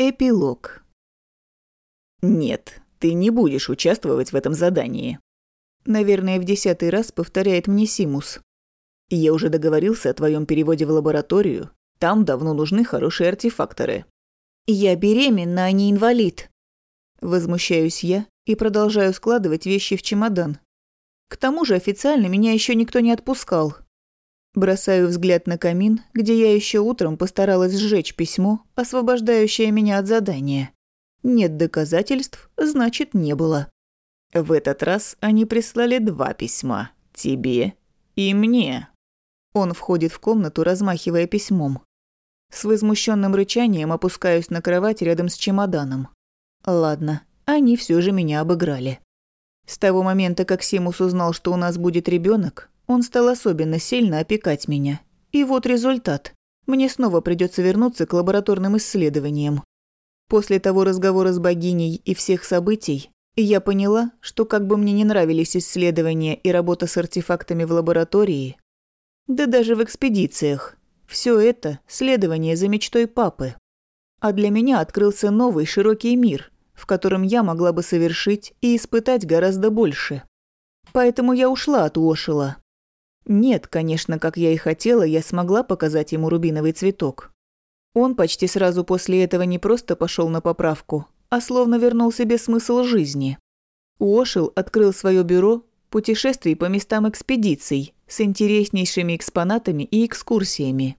Эпилог. «Нет, ты не будешь участвовать в этом задании», наверное, в десятый раз повторяет мне Симус. «Я уже договорился о твоем переводе в лабораторию. Там давно нужны хорошие артефакторы». «Я беременна, а не инвалид». Возмущаюсь я и продолжаю складывать вещи в чемодан. К тому же официально меня еще никто не отпускал. Бросаю взгляд на камин, где я еще утром постаралась сжечь письмо, освобождающее меня от задания. Нет доказательств, значит, не было. В этот раз они прислали два письма. Тебе и мне. Он входит в комнату, размахивая письмом. С возмущенным рычанием опускаюсь на кровать рядом с чемоданом. Ладно, они все же меня обыграли. С того момента, как Симус узнал, что у нас будет ребенок, он стал особенно сильно опекать меня. И вот результат. Мне снова придется вернуться к лабораторным исследованиям. После того разговора с богиней и всех событий, я поняла, что как бы мне не нравились исследования и работа с артефактами в лаборатории, да даже в экспедициях, все это – следование за мечтой папы. А для меня открылся новый широкий мир, в котором я могла бы совершить и испытать гораздо больше. Поэтому я ушла от Уошила. Нет, конечно, как я и хотела, я смогла показать ему рубиновый цветок. Он почти сразу после этого не просто пошел на поправку, а словно вернул себе смысл жизни. Уошил открыл свое бюро путешествий по местам экспедиций с интереснейшими экспонатами и экскурсиями.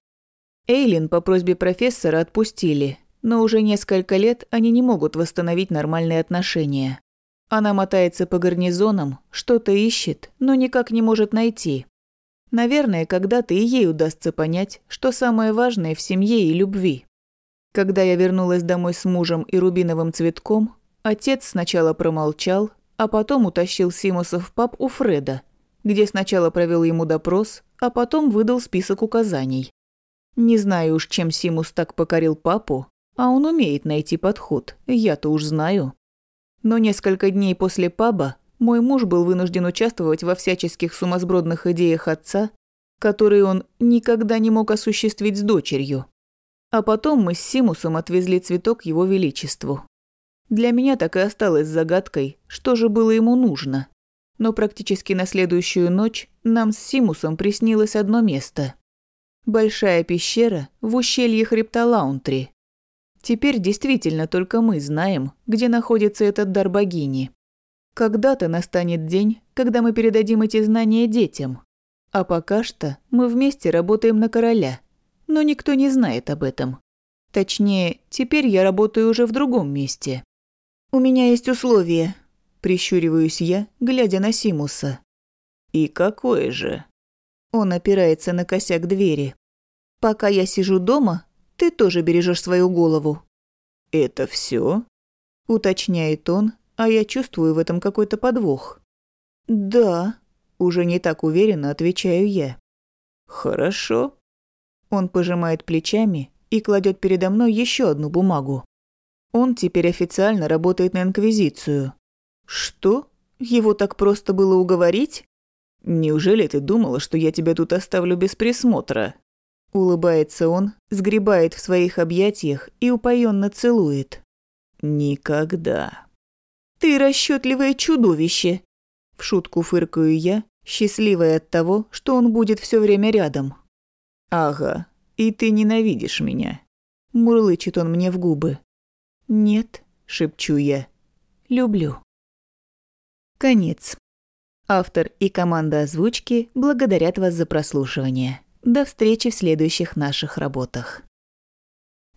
Эйлин по просьбе профессора отпустили, но уже несколько лет они не могут восстановить нормальные отношения. Она мотается по гарнизонам, что-то ищет, но никак не может найти. Наверное, когда-то и ей удастся понять, что самое важное в семье и любви. Когда я вернулась домой с мужем и рубиновым цветком, отец сначала промолчал, а потом утащил Симуса в паб у Фреда, где сначала провел ему допрос, а потом выдал список указаний. Не знаю уж, чем Симус так покорил папу, а он умеет найти подход, я-то уж знаю. Но несколько дней после паба мой муж был вынужден участвовать во всяческих сумасбродных идеях отца, которые он никогда не мог осуществить с дочерью. А потом мы с Симусом отвезли цветок его величеству. Для меня так и осталось загадкой, что же было ему нужно. Но практически на следующую ночь нам с Симусом приснилось одно место. Большая пещера в ущелье хребта Лаунтри. Теперь действительно только мы знаем, где находится этот дар богини. Когда-то настанет день, когда мы передадим эти знания детям. А пока что мы вместе работаем на короля. Но никто не знает об этом. Точнее, теперь я работаю уже в другом месте. «У меня есть условие», – прищуриваюсь я, глядя на Симуса. «И какое же?» Он опирается на косяк двери. «Пока я сижу дома, ты тоже бережешь свою голову». «Это все? уточняет он, а я чувствую в этом какой-то подвох. «Да», – уже не так уверенно отвечаю я. «Хорошо». Он пожимает плечами и кладет передо мной еще одну бумагу. Он теперь официально работает на Инквизицию. Что? Его так просто было уговорить? Неужели ты думала, что я тебя тут оставлю без присмотра? Улыбается он, сгребает в своих объятиях и упоенно целует. Никогда. «Ты расчетливое чудовище!» В шутку фыркаю я, счастливая от того, что он будет все время рядом. «Ага, и ты ненавидишь меня», – мурлычет он мне в губы. «Нет», – шепчу я. «Люблю». Конец. Автор и команда озвучки благодарят вас за прослушивание. До встречи в следующих наших работах.